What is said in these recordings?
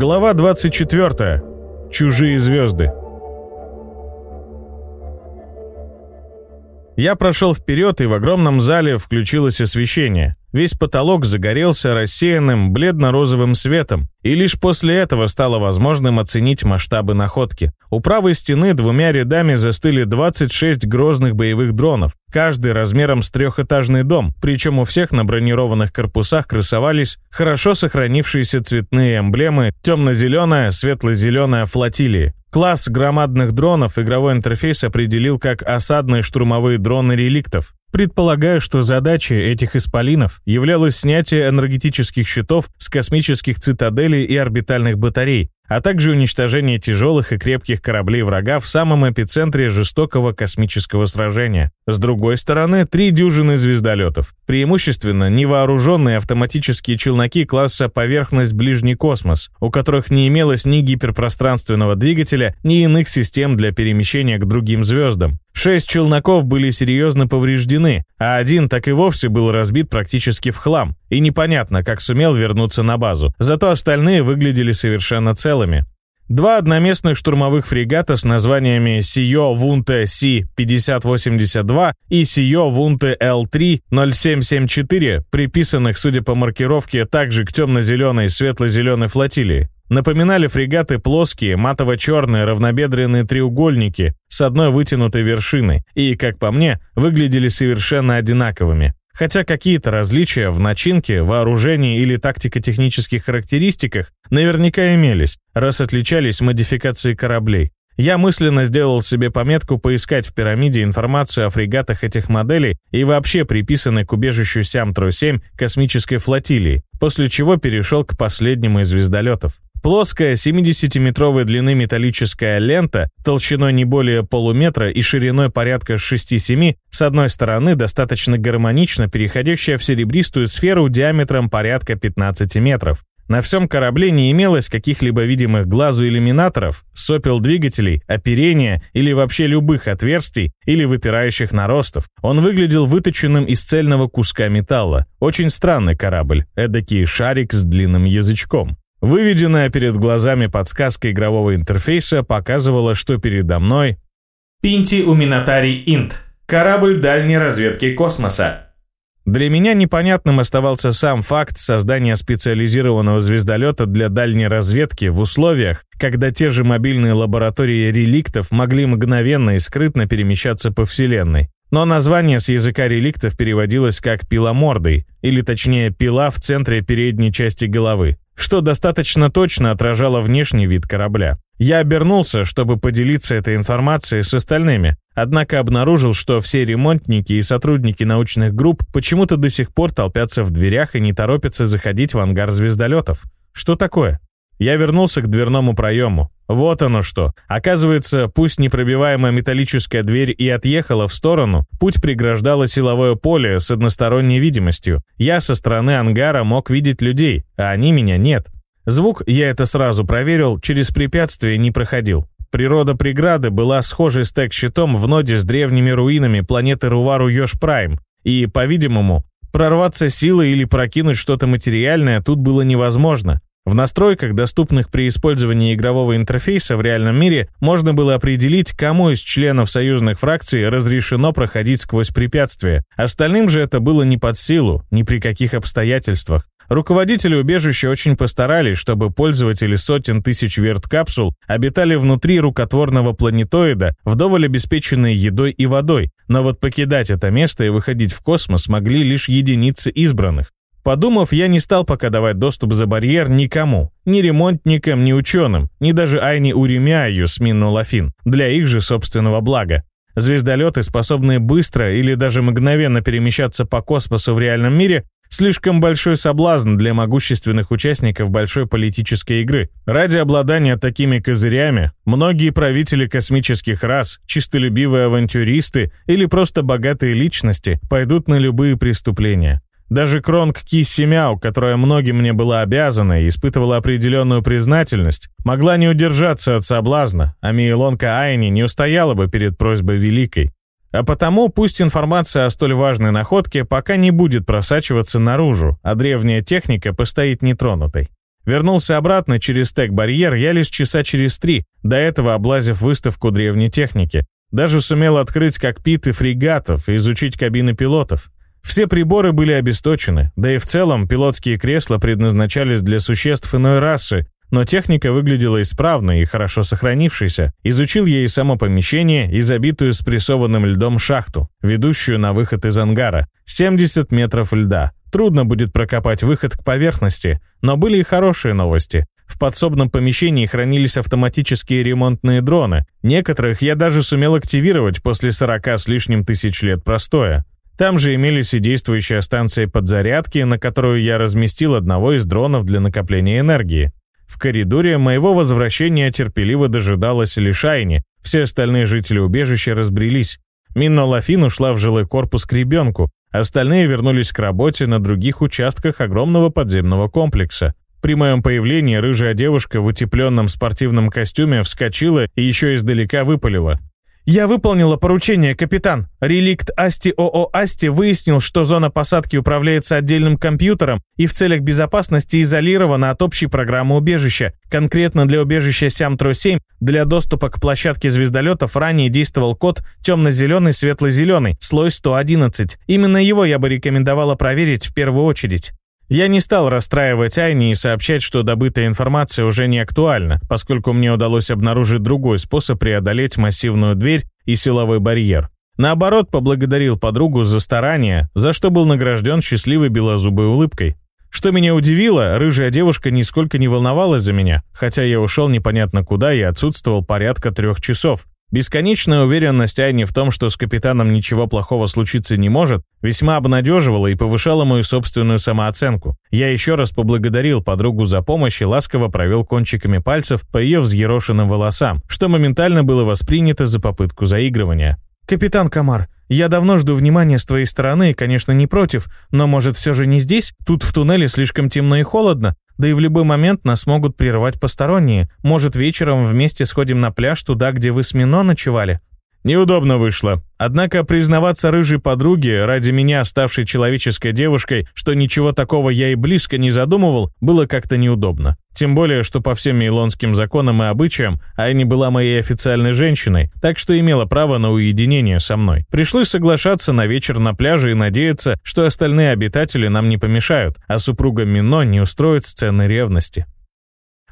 Глава 24. Чужие звезды. Я прошел вперед, и в огромном зале включилось освещение. Весь потолок загорелся рассеянным бледно-розовым светом, и лишь после этого стало возможным оценить масштабы находки. У правой стены двумя рядами застыли 26 грозных боевых дронов, каждый размером с трехэтажный дом, причем у всех на бронированных корпусах красовались хорошо сохранившиеся цветные эмблемы темно-зеленая, светло-зеленая флотилии. Класс громадных дронов игровой интерфейс определил как осадные штурмовые дроны реликтов. Предполагаю, что задачей этих исполинов являлось снятие энергетических щитов с космических цитаделей и орбитальных батарей, а также уничтожение тяжелых и крепких кораблей врага в самом эпицентре жестокого космического сражения. С другой стороны, три дюжины звездолетов. Преимущественно невооруженные автоматические челноки класса «Поверхность Ближний космос», у которых не имелось ни гиперпространственного двигателя, ни иных систем для перемещения к другим звездам. Шесть челноков были серьезно повреждены, а один так и вовсе был разбит практически в хлам, и непонятно, как сумел вернуться на базу. Зато остальные выглядели совершенно целыми. Два одноместных штурмовых фрегата с названиями Сио Вунте Си-5082 и Сио Вунте Л-3-0774, приписанных, судя по маркировке, также к темно-зеленой и светло-зеленой флотилии, напоминали фрегаты плоские, матово-черные равнобедренные треугольники с одной вытянутой вершиной и, как по мне, выглядели совершенно одинаковыми. Хотя какие-то различия в начинке, вооружении или тактико-технических характеристиках наверняка имелись, раз отличались модификации кораблей. Я мысленно сделал себе пометку поискать в пирамиде информацию о фрегатах этих моделей и вообще приписанной к убежищу Сямтру-7 космической флотилии, после чего перешел к последнему из звездолетов. Плоская 70-метровой длины металлическая лента, толщиной не более полуметра и шириной порядка 6-7, с одной стороны достаточно гармонично переходящая в серебристую сферу диаметром порядка 15 метров. На всем корабле не имелось каких-либо видимых глазу иллюминаторов, сопел двигателей, оперения или вообще любых отверстий или выпирающих наростов. Он выглядел выточенным из цельного куска металла. Очень странный корабль, эдакий шарик с длинным язычком. Выведенная перед глазами подсказка игрового интерфейса показывала, что передо мной Пинти Уминатарий Инт. Корабль дальней разведки космоса. Для меня непонятным оставался сам факт создания специализированного звездолета для дальней разведки в условиях, когда те же мобильные лаборатории реликтов могли мгновенно и скрытно перемещаться по Вселенной. Но название с языка реликтов переводилось как «пиломордой», или точнее «пила в центре передней части головы» что достаточно точно отражало внешний вид корабля. Я обернулся, чтобы поделиться этой информацией с остальными, однако обнаружил, что все ремонтники и сотрудники научных групп почему-то до сих пор толпятся в дверях и не торопятся заходить в ангар звездолетов. Что такое? Я вернулся к дверному проему. Вот оно что. Оказывается, пусть непробиваемая металлическая дверь и отъехала в сторону, путь преграждало силовое поле с односторонней видимостью. Я со стороны ангара мог видеть людей, а они меня нет. Звук, я это сразу проверил, через препятствие не проходил. Природа преграды была схожей с тег-щитом в ноде с древними руинами планеты Рувару Йош Прайм, и, по-видимому, прорваться силой или прокинуть что-то материальное тут было невозможно. В настройках, доступных при использовании игрового интерфейса в реальном мире, можно было определить, кому из членов союзных фракций разрешено проходить сквозь препятствия. Остальным же это было не под силу, ни при каких обстоятельствах. Руководители убежища очень постарались, чтобы пользователи сотен тысяч верткапсул обитали внутри рукотворного планетоида, вдоволь обеспеченные едой и водой, но вот покидать это место и выходить в космос могли лишь единицы избранных. Подумав, я не стал пока давать доступ за барьер никому, ни ремонтникам, ни ученым, ни даже Айни Уремяю с Минну Лафин, для их же собственного блага. Звездолеты, способные быстро или даже мгновенно перемещаться по космосу в реальном мире, слишком большой соблазн для могущественных участников большой политической игры. Ради обладания такими козырями, многие правители космических рас, чистолюбивые авантюристы или просто богатые личности пойдут на любые преступления. Даже Кронг Ки Семяу, которая многим мне была обязана и испытывала определенную признательность, могла не удержаться от соблазна, а Мейлонка Айни не устояла бы перед просьбой Великой. А потому пусть информация о столь важной находке пока не будет просачиваться наружу, а древняя техника постоит нетронутой. Вернулся обратно через тег-барьер я лишь часа через три, до этого облазив выставку древней техники. Даже сумел открыть кокпиты фрегатов и изучить кабины пилотов. Все приборы были обесточены, да и в целом пилотские кресла предназначались для существ иной расы, но техника выглядела исправной и хорошо сохранившейся. Изучил я и само помещение, и забитую спрессованным льдом шахту, ведущую на выход из ангара. 70 метров льда. Трудно будет прокопать выход к поверхности, но были и хорошие новости. В подсобном помещении хранились автоматические ремонтные дроны. Некоторых я даже сумел активировать после 40 с лишним тысяч лет простоя. Там же имелись и действующая станция подзарядки, на которую я разместил одного из дронов для накопления энергии. В коридоре моего возвращения терпеливо дожидалась лишь все остальные жители убежища разбрелись. Минно Лафин ушла в жилой корпус к ребенку, остальные вернулись к работе на других участках огромного подземного комплекса. При моем появлении рыжая девушка в утепленном спортивном костюме вскочила и еще издалека выпалила. «Я выполнила поручение, капитан. Реликт Асти ОО Асти выяснил, что зона посадки управляется отдельным компьютером и в целях безопасности изолирована от общей программы убежища. Конкретно для убежища Сям-Тро-7 для доступа к площадке звездолетов ранее действовал код темно-зеленый, светло-зеленый, слой 111. Именно его я бы рекомендовала проверить в первую очередь. Я не стал расстраивать Айни и сообщать, что добытая информация уже не актуальна, поскольку мне удалось обнаружить другой способ преодолеть массивную дверь и силовой барьер. Наоборот, поблагодарил подругу за старание, за что был награжден счастливой белозубой улыбкой. Что меня удивило, рыжая девушка нисколько не волновалась за меня, хотя я ушел непонятно куда и отсутствовал порядка трех часов. Бесконечная уверенность Айни в том, что с капитаном ничего плохого случиться не может, весьма обнадеживала и повышала мою собственную самооценку. Я еще раз поблагодарил подругу за помощь и ласково провел кончиками пальцев по ее взъерошенным волосам, что моментально было воспринято за попытку заигрывания. «Капитан Камар, я давно жду внимания с твоей стороны, конечно, не против, но, может, все же не здесь? Тут в туннеле слишком темно и холодно. Да и в любой момент нас могут прервать посторонние. Может, вечером вместе сходим на пляж туда, где вы с Мино ночевали?» Неудобно вышло. Однако признаваться рыжей подруге, ради меня ставшей человеческой девушкой, что ничего такого я и близко не задумывал, было как-то неудобно. Тем более, что по всем мейлонским законам и обычаям Айни была моей официальной женщиной, так что имела право на уединение со мной. Пришлось соглашаться на вечер на пляже и надеяться, что остальные обитатели нам не помешают, а супруга Мино не устроит сцены ревности.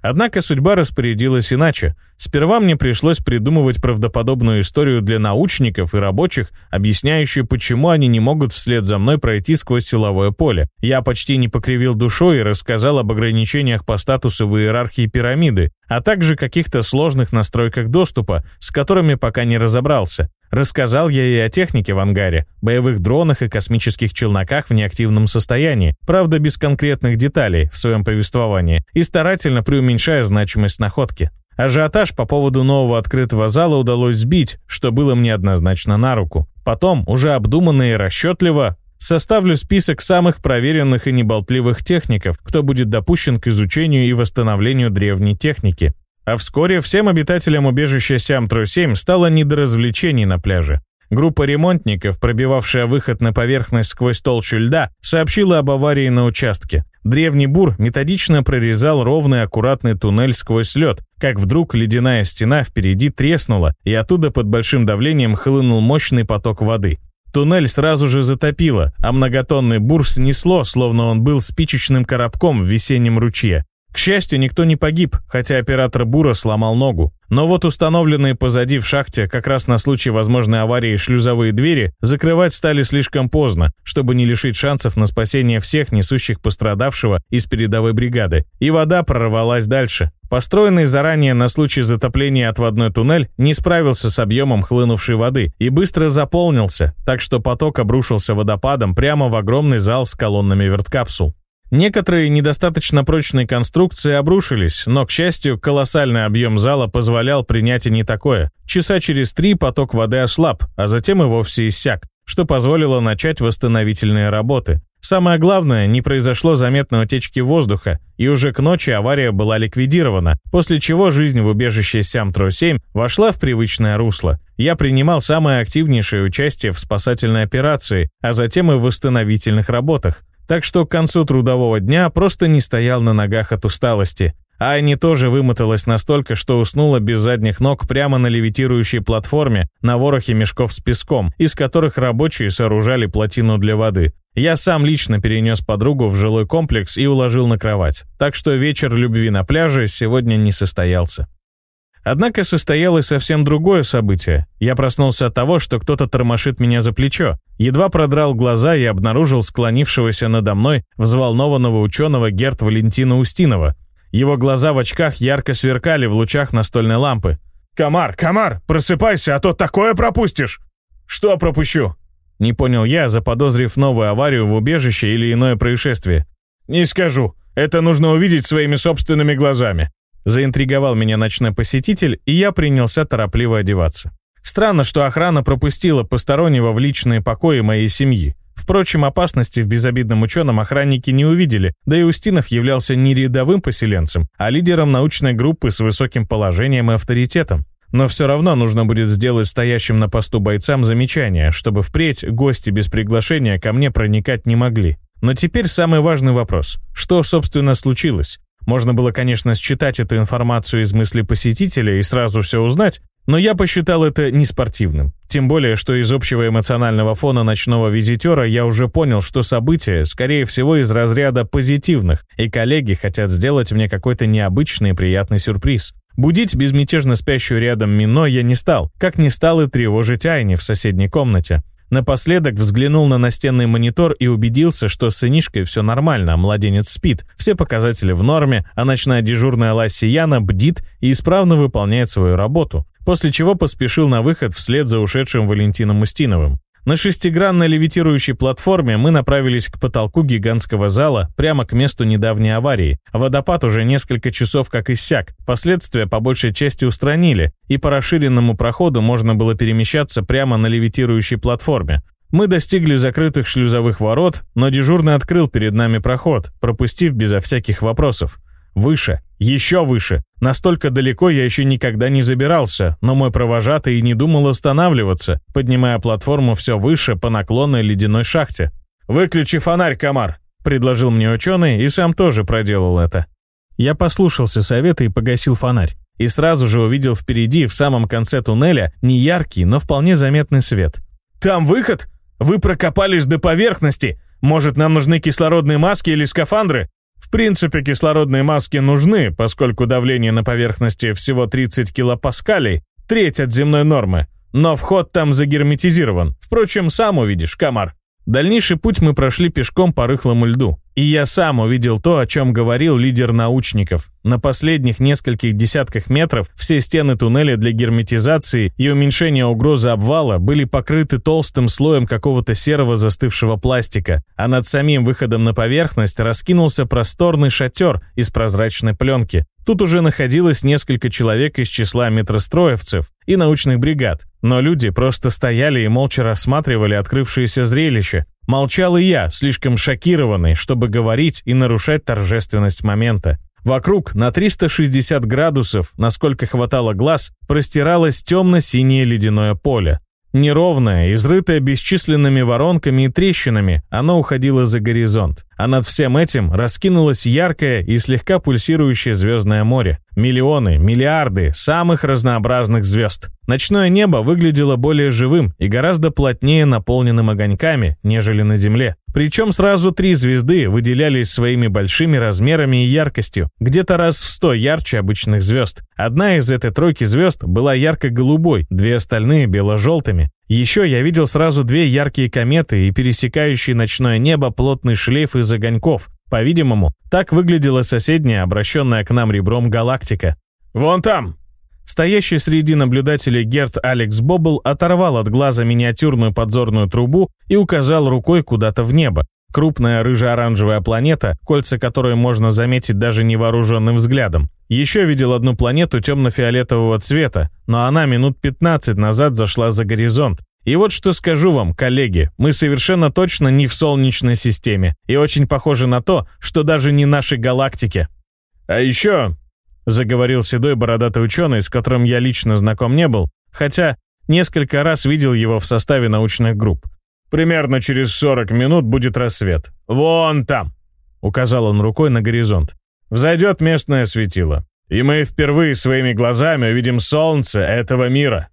Однако судьба распорядилась иначе. Сперва мне пришлось придумывать правдоподобную историю для научников и рабочих, объясняющую, почему они не могут вслед за мной пройти сквозь силовое поле. Я почти не покривил душой и рассказал об ограничениях по статусу в иерархии пирамиды, а также каких-то сложных настройках доступа, с которыми пока не разобрался. Рассказал я и о технике в ангаре, боевых дронах и космических челноках в неактивном состоянии, правда без конкретных деталей в своем повествовании, и старательно преуменьшая значимость находки. Ажиотаж по поводу нового открытого зала удалось сбить, что было мне однозначно на руку. Потом, уже обдуманно и расчетливо, составлю список самых проверенных и неболтливых техников, кто будет допущен к изучению и восстановлению древней техники. А вскоре всем обитателям убежища Сям-Тру-7 стало не до развлечений на пляже. Группа ремонтников, пробивавшая выход на поверхность сквозь толщу льда, сообщила об аварии на участке. Древний бур методично прорезал ровный аккуратный туннель сквозь лед, как вдруг ледяная стена впереди треснула, и оттуда под большим давлением хлынул мощный поток воды. Туннель сразу же затопило, а многотонный бур снесло, словно он был спичечным коробком в весеннем ручье. К счастью, никто не погиб, хотя оператор Бура сломал ногу. Но вот установленные позади в шахте как раз на случай возможной аварии шлюзовые двери закрывать стали слишком поздно, чтобы не лишить шансов на спасение всех несущих пострадавшего из передовой бригады. И вода прорвалась дальше. Построенный заранее на случай затопления отводной туннель не справился с объемом хлынувшей воды и быстро заполнился, так что поток обрушился водопадом прямо в огромный зал с колоннами верткапсул. Некоторые недостаточно прочные конструкции обрушились, но, к счастью, колоссальный объем зала позволял принять и не такое. Часа через три поток воды ослаб, а затем и вовсе иссяк, что позволило начать восстановительные работы. Самое главное, не произошло заметной утечки воздуха, и уже к ночи авария была ликвидирована, после чего жизнь в убежище Сям-Тро-7 вошла в привычное русло. Я принимал самое активнейшее участие в спасательной операции, а затем и в восстановительных работах. Так что к концу трудового дня просто не стоял на ногах от усталости. Айни тоже вымоталась настолько, что уснула без задних ног прямо на левитирующей платформе на ворохе мешков с песком, из которых рабочие сооружали плотину для воды. Я сам лично перенес подругу в жилой комплекс и уложил на кровать, так что вечер любви на пляже сегодня не состоялся. Однако состоялось совсем другое событие. Я проснулся от того, что кто-то тормошит меня за плечо. Едва продрал глаза и обнаружил склонившегося надо мной взволнованного ученого Герт Валентина Устинова. Его глаза в очках ярко сверкали в лучах настольной лампы. «Комар, комар, просыпайся, а то такое пропустишь!» «Что пропущу?» Не понял я, заподозрив новую аварию в убежище или иное происшествие. «Не скажу. Это нужно увидеть своими собственными глазами. Заинтриговал меня ночной посетитель, и я принялся торопливо одеваться. Странно, что охрана пропустила постороннего в личные покои моей семьи. Впрочем, опасности в безобидном ученом охранники не увидели, да и Устинов являлся не рядовым поселенцем, а лидером научной группы с высоким положением и авторитетом. Но все равно нужно будет сделать стоящим на посту бойцам замечание, чтобы впредь гости без приглашения ко мне проникать не могли. Но теперь самый важный вопрос. Что, собственно, случилось? Можно было, конечно, считать эту информацию из мысли посетителя и сразу все узнать, но я посчитал это неспортивным. Тем более, что из общего эмоционального фона ночного визитера я уже понял, что события, скорее всего, из разряда позитивных, и коллеги хотят сделать мне какой-то необычный и приятный сюрприз. Будить безмятежно спящую рядом Мино я не стал, как не стал и тревожить Айни в соседней комнате. Напоследок взглянул на настенный монитор и убедился, что с сынишкой все нормально, а младенец спит, все показатели в норме, а ночная дежурная Ласси Яна бдит и исправно выполняет свою работу, после чего поспешил на выход вслед за ушедшим Валентином Устиновым. На шестигранной левитирующей платформе мы направились к потолку гигантского зала, прямо к месту недавней аварии. Водопад уже несколько часов как иссяк, последствия по большей части устранили, и по расширенному проходу можно было перемещаться прямо на левитирующей платформе. Мы достигли закрытых шлюзовых ворот, но дежурный открыл перед нами проход, пропустив безо всяких вопросов. Выше, еще выше. Настолько далеко я еще никогда не забирался, но мой провожатый и не думал останавливаться, поднимая платформу все выше по наклонной ледяной шахте. «Выключи фонарь, комар!» — предложил мне ученый, и сам тоже проделал это. Я послушался совета и погасил фонарь. И сразу же увидел впереди, в самом конце туннеля, неяркий, но вполне заметный свет. «Там выход? Вы прокопались до поверхности? Может, нам нужны кислородные маски или скафандры? В принципе, кислородные маски нужны, поскольку давление на поверхности всего 30 килопаскалей, треть от земной нормы. Но вход там загерметизирован. Впрочем, сам увидишь, комар. Дальнейший путь мы прошли пешком по рыхлому льду. И я сам увидел то, о чем говорил лидер научников. На последних нескольких десятках метров все стены туннеля для герметизации и уменьшения угрозы обвала были покрыты толстым слоем какого-то серого застывшего пластика, а над самим выходом на поверхность раскинулся просторный шатер из прозрачной пленки. Тут уже находилось несколько человек из числа метростроевцев и научных бригад, но люди просто стояли и молча рассматривали открывшееся зрелище, Молчал и я, слишком шокированный, чтобы говорить и нарушать торжественность момента. Вокруг на 360 градусов, насколько хватало глаз, простиралось темно-синее ледяное поле. Неровное, изрытое бесчисленными воронками и трещинами, оно уходило за горизонт. А над всем этим раскинулось яркое и слегка пульсирующее звездное море. Миллионы, миллиарды самых разнообразных звезд. Ночное небо выглядело более живым и гораздо плотнее наполненным огоньками, нежели на Земле. Причем сразу три звезды выделялись своими большими размерами и яркостью, где-то раз в сто ярче обычных звезд. Одна из этой тройки звезд была ярко-голубой, две остальные бело-желтыми. Еще я видел сразу две яркие кометы и пересекающий ночное небо плотный шлейф из огоньков. По-видимому, так выглядела соседняя, обращенная к нам ребром галактика. «Вон там!» Стоящий среди наблюдателей Герт Алекс Боббл оторвал от глаза миниатюрную подзорную трубу и указал рукой куда-то в небо. Крупная рыже-оранжевая планета, кольца которой можно заметить даже невооруженным взглядом. Еще видел одну планету темно-фиолетового цвета, но она минут 15 назад зашла за горизонт. И вот что скажу вам, коллеги, мы совершенно точно не в Солнечной системе, и очень похоже на то, что даже не нашей галактике. А еще, заговорил седой бородатый ученый, с которым я лично знаком не был, хотя несколько раз видел его в составе научных групп. Примерно через 40 минут будет рассвет. Вон там!» Указал он рукой на горизонт. «Взойдет местное светило. И мы впервые своими глазами увидим солнце этого мира».